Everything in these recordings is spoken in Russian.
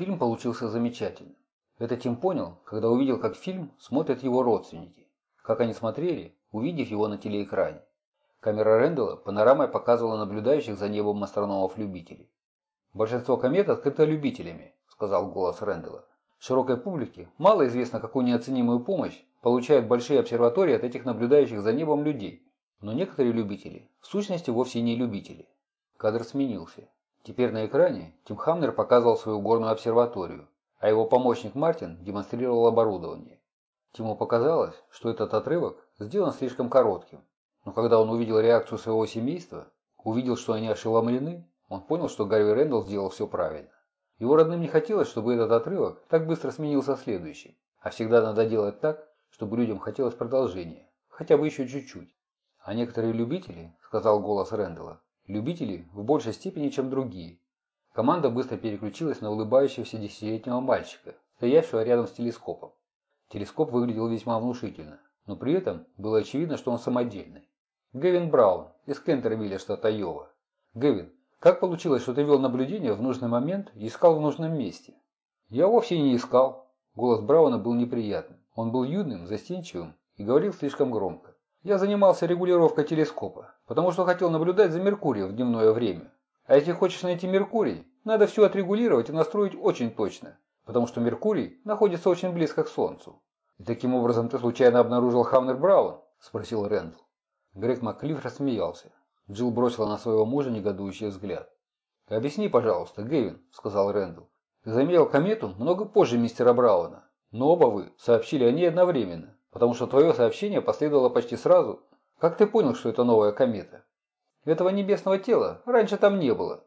Фильм получился замечательным. Это Тим понял, когда увидел, как фильм смотрят его родственники. Как они смотрели, увидев его на телеэкране. Камера Рэндалла панорамой показывала наблюдающих за небом астрономов-любителей. «Большинство комет открыто любителями», – сказал голос Рэндалла. «Широкой публике мало известно, какую неоценимую помощь получают большие обсерватории от этих наблюдающих за небом людей. Но некоторые любители, в сущности, вовсе не любители». Кадр сменился. Теперь на экране Тим Хамнер показывал свою горную обсерваторию, а его помощник Мартин демонстрировал оборудование. Тиму показалось, что этот отрывок сделан слишком коротким, но когда он увидел реакцию своего семейства, увидел, что они ошеломлены, он понял, что Гарви Рэндалл сделал все правильно. Его родным не хотелось, чтобы этот отрывок так быстро сменился следующим, а всегда надо делать так, чтобы людям хотелось продолжения, хотя бы еще чуть-чуть. А некоторые любители, сказал голос Рэндалла, любители в большей степени, чем другие. Команда быстро переключилась на улыбающегося десятилетнего мальчика, стоявшего рядом с телескопом. Телескоп выглядел весьма внушительно, но при этом было очевидно, что он самодельный. Гэвин Браун из Кентервилля, штата Айова. Гэвин, как получилось, что ты вел наблюдение в нужный момент и искал в нужном месте? Я вовсе не искал. Голос Брауна был неприятным. Он был юным, застенчивым и говорил слишком громко. Я занимался регулировкой телескопа, потому что хотел наблюдать за Меркурием в дневное время. А если хочешь найти Меркурий, надо все отрегулировать и настроить очень точно, потому что Меркурий находится очень близко к Солнцу. И таким образом ты случайно обнаружил Хамнер Браун? Спросил Рэндалл. Грег Макклифф рассмеялся. Джилл бросила на своего мужа негодующий взгляд. «Объясни, пожалуйста, Гэвин», — сказал Рэндалл. «Ты заметил комету много позже мистера Брауна, но оба вы сообщили о ней одновременно, потому что твое сообщение последовало почти сразу. Как ты понял, что это новая комета?» «Этого небесного тела раньше там не было».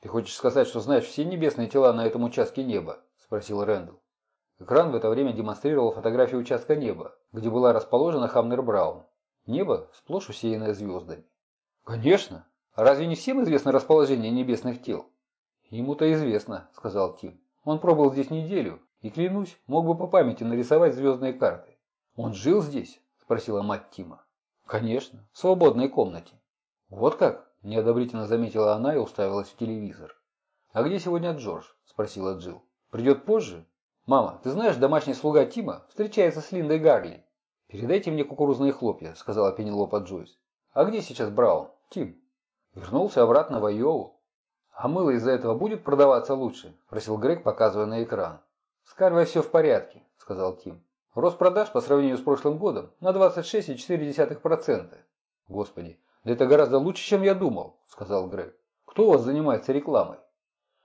«Ты хочешь сказать, что знаешь все небесные тела на этом участке неба?» – спросил Рэндалл. Экран в это время демонстрировал фотографию участка неба, где была расположена Хамнер Браун. Небо сплошь усеянное звездами. Конечно. Разве не всем известно расположение небесных тел? Ему-то известно, сказал Тим. Он пробыл здесь неделю и, клянусь, мог бы по памяти нарисовать звездные карты. Он жил здесь? Спросила мать Тима. Конечно, в свободной комнате. Вот как? Неодобрительно заметила она и уставилась в телевизор. «А где сегодня Джордж?» – спросила Джилл. «Придет позже?» «Мама, ты знаешь, домашний слуга Тима встречается с Линдой Гарли. «Передайте мне кукурузные хлопья», – сказала Пенелопа Джойс. «А где сейчас Браун? Тим?» «Вернулся обратно в Айову». «А мыло из-за этого будет продаваться лучше?» – просил Грег, показывая на экран. «С Карвой все в порядке», – сказал Тим. «Рост продаж по сравнению с прошлым годом на 26,4%. Господи, да это гораздо лучше, чем я думал», – сказал Грег. «Кто у вас занимается рекламой?»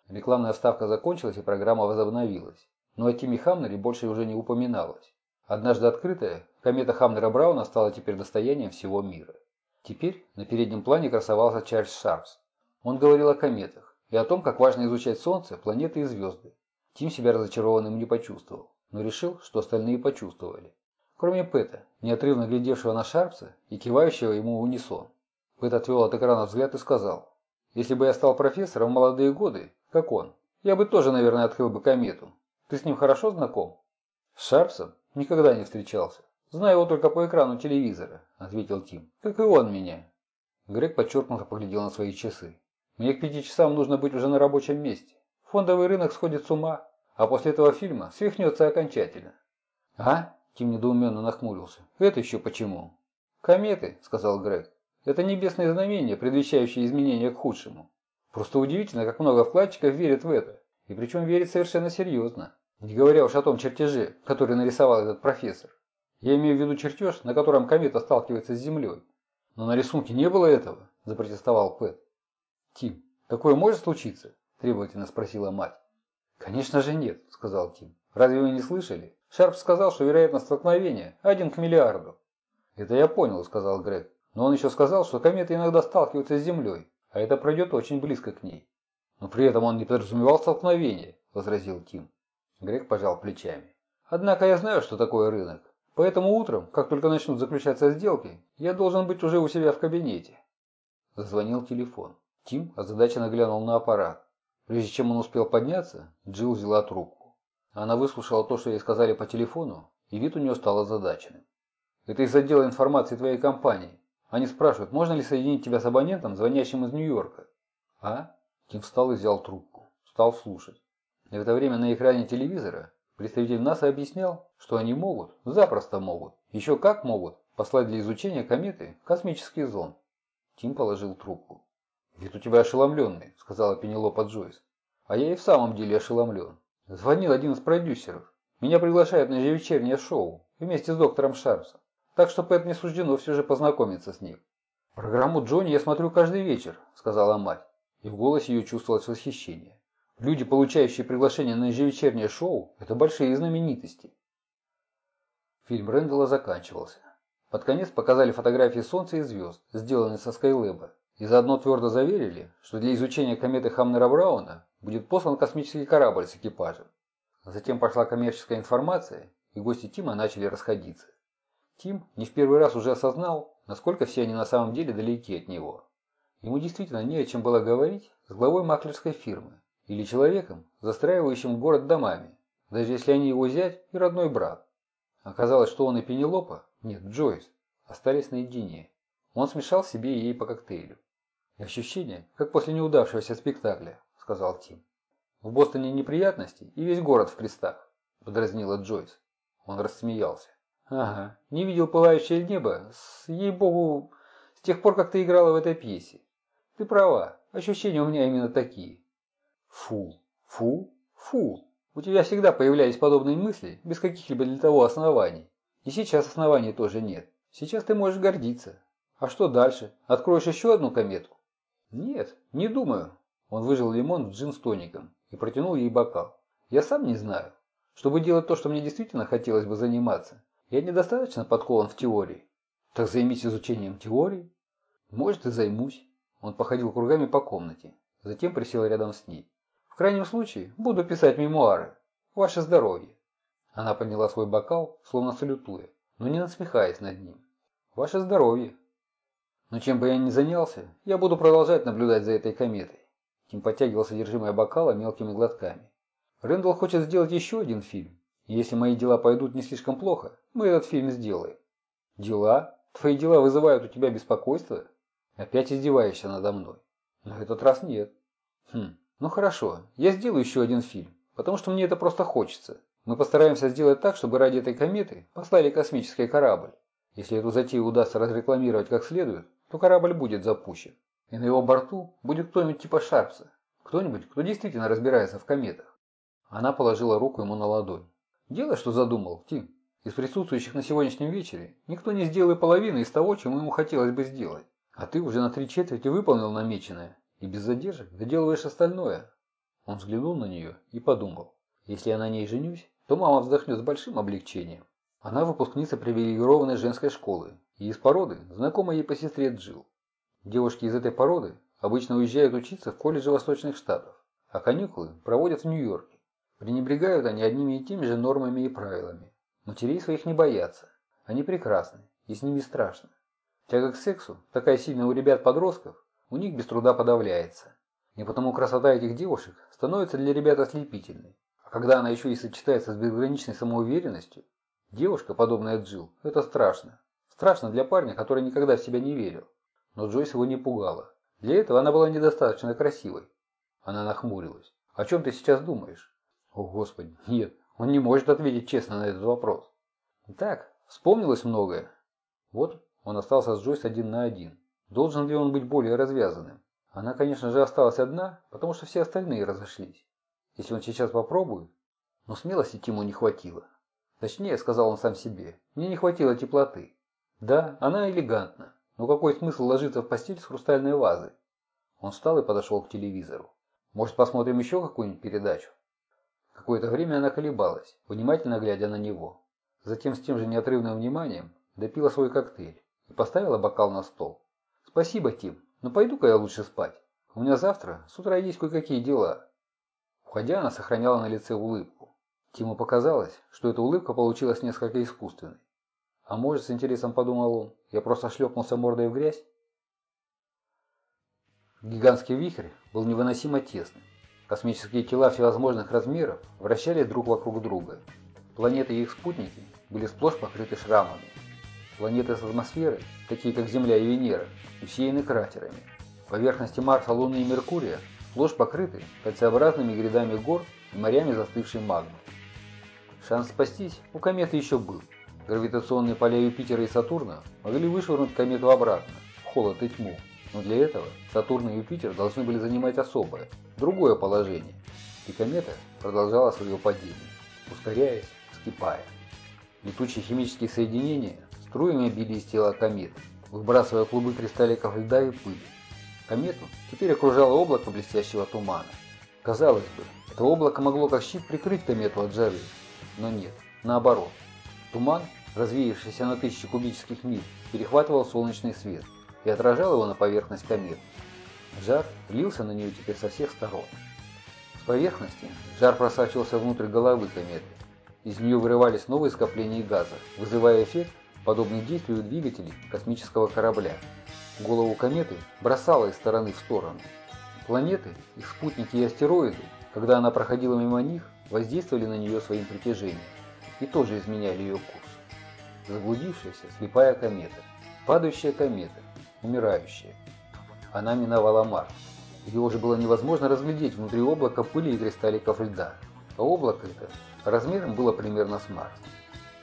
Рекламная вставка закончилась и программа возобновилась. Но о Тиме Хамнере больше уже не упоминалось. Однажды открытая, комета Хамнера Брауна стала теперь достоянием всего мира. Теперь на переднем плане красовался Чарльз Шарпс. Он говорил о кометах и о том, как важно изучать Солнце, планеты и звезды. Тим себя разочарованным не почувствовал, но решил, что остальные почувствовали. Кроме Пэта, неотрывно глядевшего на Шарпса и кивающего ему в унисон. Пэт отвел от экрана взгляд и сказал, «Если бы я стал профессором в молодые годы, как он, я бы тоже, наверное, открыл бы комету. Ты с ним хорошо знаком?» «С Шарпсом? Никогда не встречался. Знаю его только по экрану телевизора, ответил Тим. Как и он меня. Грег подчеркнуто поглядел на свои часы. Мне к пяти часам нужно быть уже на рабочем месте. Фондовый рынок сходит с ума, а после этого фильма свихнется окончательно. А? Тим недоуменно нахмурился. Это еще почему? Кометы, сказал Грег. Это небесные знамения, предвещающие изменения к худшему. Просто удивительно, как много вкладчиков верят в это. И причем верят совершенно серьезно. Не говоря уж о том чертеже, который нарисовал этот профессор. Я имею в виду чертеж, на котором комета сталкивается с Землей. Но на рисунке не было этого, запротестовал Пэт. Тим, такое может случиться? Требовательно спросила мать. Конечно же нет, сказал Тим. Разве вы не слышали? Шарп сказал, что вероятность столкновения один к миллиарду. Это я понял, сказал Грег. Но он еще сказал, что кометы иногда сталкиваются с Землей, а это пройдет очень близко к ней. Но при этом он не подразумевал столкновение, возразил Тим. Грег пожал плечами. Однако я знаю, что такое рынок. Поэтому утром, как только начнут заключаться сделки, я должен быть уже у себя в кабинете. Зазвонил телефон. Тим озадаченно глянул на аппарат. Прежде чем он успел подняться, Джилл взяла трубку. Она выслушала то, что ей сказали по телефону, и вид у нее стал озадаченным. «Это из отдела информации твоей компании. Они спрашивают, можно ли соединить тебя с абонентом, звонящим из Нью-Йорка?» «А?» Тим встал и взял трубку. Стал слушать. В это время на экране телевизора представитель НАСА объяснял, что они могут, запросто могут, еще как могут, послать для изучения кометы космический зонд. Тим положил трубку. «Вид у тебя ошеломленный», — сказала Пенелопа Джойс. «А я и в самом деле ошеломлен. Звонил один из продюсеров. Меня приглашают на ежевечернее шоу вместе с доктором Шарпсом. Так что Пэт не суждено все же познакомиться с ним. «Программу Джонни я смотрю каждый вечер», — сказала мать. И в голосе ее чувствовалось восхищение. Люди, получающие приглашение на ежевечернее шоу, это большие знаменитости. Фильм Рэндалла заканчивался. Под конец показали фотографии Солнца и звезд, сделанные со Скайлэба, и заодно твердо заверили, что для изучения кометы Хамнера Брауна будет послан космический корабль с экипажем. Затем пошла коммерческая информация, и гости Тима начали расходиться. Тим не в первый раз уже осознал, насколько все они на самом деле далеки от него. Ему действительно не о чем было говорить с главой маклерской фирмы или человеком, застраивающим город домами, даже если они его зять и родной брат. Оказалось, что он и Пенелопа, нет, Джойс, остались наедине. Он смешал себе и ей по коктейлю. «Ощущение, как после неудавшегося спектакля», — сказал Тим. «В Бостоне неприятности и весь город в крестах», — подразнила Джойс. Он рассмеялся. Ага, не видел пылающее небо, с, ей-богу, с тех пор, как ты играла в этой пьесе. Ты права, ощущения у меня именно такие. Фу, фу, фу. У тебя всегда появлялись подобные мысли, без каких-либо для того оснований. И сейчас оснований тоже нет. Сейчас ты можешь гордиться. А что дальше? Откроешь еще одну комету? Нет, не думаю. Он выжил лимон в джин с тоником и протянул ей бокал. Я сам не знаю. Чтобы делать то, что мне действительно хотелось бы заниматься, я недостаточно подкован в теории. Так займись изучением теории. Может и займусь. Он походил кругами по комнате. Затем присел рядом с ней. В крайнем случае, буду писать мемуары. Ваше здоровье. Она подняла свой бокал, словно салютуя, но не насмехаясь над ним. Ваше здоровье. Но чем бы я ни занялся, я буду продолжать наблюдать за этой кометой. Тим подтягивал содержимое бокала мелкими глотками. Рэндалл хочет сделать еще один фильм. И если мои дела пойдут не слишком плохо, мы этот фильм сделаем. Дела? Твои дела вызывают у тебя беспокойство? Опять издеваешься надо мной. На этот раз нет. Хм, ну хорошо, я сделаю еще один фильм, потому что мне это просто хочется. Мы постараемся сделать так, чтобы ради этой кометы послали космический корабль. Если эту затею удастся разрекламировать как следует, то корабль будет запущен. И на его борту будет кто-нибудь типа Шарпса. Кто-нибудь, кто действительно разбирается в кометах. Она положила руку ему на ладонь. Дело, что задумал, Тим. Из присутствующих на сегодняшнем вечере никто не сделал половины из того, чем ему хотелось бы сделать. А ты уже на три четверти выполнил намеченное и без задержек доделываешь остальное. Он взглянул на нее и подумал. Если я на ней женюсь, то мама вздохнет с большим облегчением. Она выпускница привилегированной женской школы и из породы, знакома ей по сестре Джил. Девушки из этой породы обычно уезжают учиться в колледже Восточных Штатов, а каникулы проводят в Нью-Йорке. Пренебрегают они одними и теми же нормами и правилами. Матерей своих не боятся. Они прекрасны, и с ними страшно. Тяга к сексу, такая сильная у ребят-подростков, у них без труда подавляется. И потому красота этих девушек становится для ребят ослепительной. А когда она еще и сочетается с безграничной самоуверенностью, девушка, подобная Джилл, это страшно. Страшно для парня, который никогда в себя не верил. Но Джойс его не пугала. Для этого она была недостаточно красивой. Она нахмурилась. «О чем ты сейчас думаешь?» О, Господи, нет, он не может ответить честно на этот вопрос. Так, вспомнилось многое. Вот он остался с Джойс один на один. Должен ли он быть более развязанным? Она, конечно же, осталась одна, потому что все остальные разошлись. Если он сейчас попробует... Но смелости Тиму не хватило. Точнее, сказал он сам себе, мне не хватило теплоты. Да, она элегантна, но какой смысл ложиться в постель с хрустальной вазой? Он встал и подошел к телевизору. Может, посмотрим еще какую-нибудь передачу? Какое-то время она колебалась, внимательно глядя на него. Затем с тем же неотрывным вниманием допила свой коктейль и поставила бокал на стол. «Спасибо, Тим, но пойду-ка я лучше спать. У меня завтра с утра есть кое-какие дела». Уходя, она сохраняла на лице улыбку. Тиму показалось, что эта улыбка получилась несколько искусственной. А может, с интересом подумал он, я просто шлепнулся мордой в грязь? Гигантский вихрь был невыносимо тесным. Космические тела всевозможных размеров вращались друг вокруг друга. Планеты и их спутники были сплошь покрыты шрамами. Планеты с атмосферой, такие как Земля и Венера, усеяны кратерами. Поверхности Марса, Луны и Меркурия сплошь покрыты кольцеобразными грядами гор и морями застывшей магмы. Шанс спастись у кометы еще был. Гравитационные поля Юпитера и Сатурна могли вышвырнуть комету обратно, в холод и тьму, но для этого Сатурн и Юпитер должны были занимать особое, другое положение, и комета продолжала свое падение, ускоряясь, вскипая. Летучие химические соединения струями били из тела кометы, выбрасывая клубы кристалликов льда и пыли. Комету теперь окружало облако блестящего тумана. Казалось бы, это облако могло как щит прикрыть комету от жары, но нет, наоборот. Туман, развеявшийся на тысячи кубических миль, перехватывал солнечный свет и отражал его на поверхность кометы. Жар лился на нее теперь со всех сторон. С поверхности жар просачивался внутрь головы кометы. Из нее вырывались новые скопления газа, вызывая эффект, подобный действию двигателей космического корабля. Голову кометы бросало из стороны в сторону. Планеты, их спутники и астероиды, когда она проходила мимо них, воздействовали на нее своим притяжением и тоже изменяли ее курс. Заблудившаяся слепая комета, падающая комета, умирающая. Она миновала Марс. Ее уже было невозможно разглядеть внутри облака пыли и кристалликов льда. А облако это размером было примерно с Марс.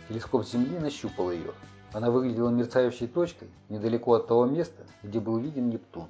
Телескоп Земли нащупал ее. Она выглядела мерцающей точкой недалеко от того места, где был виден Нептун.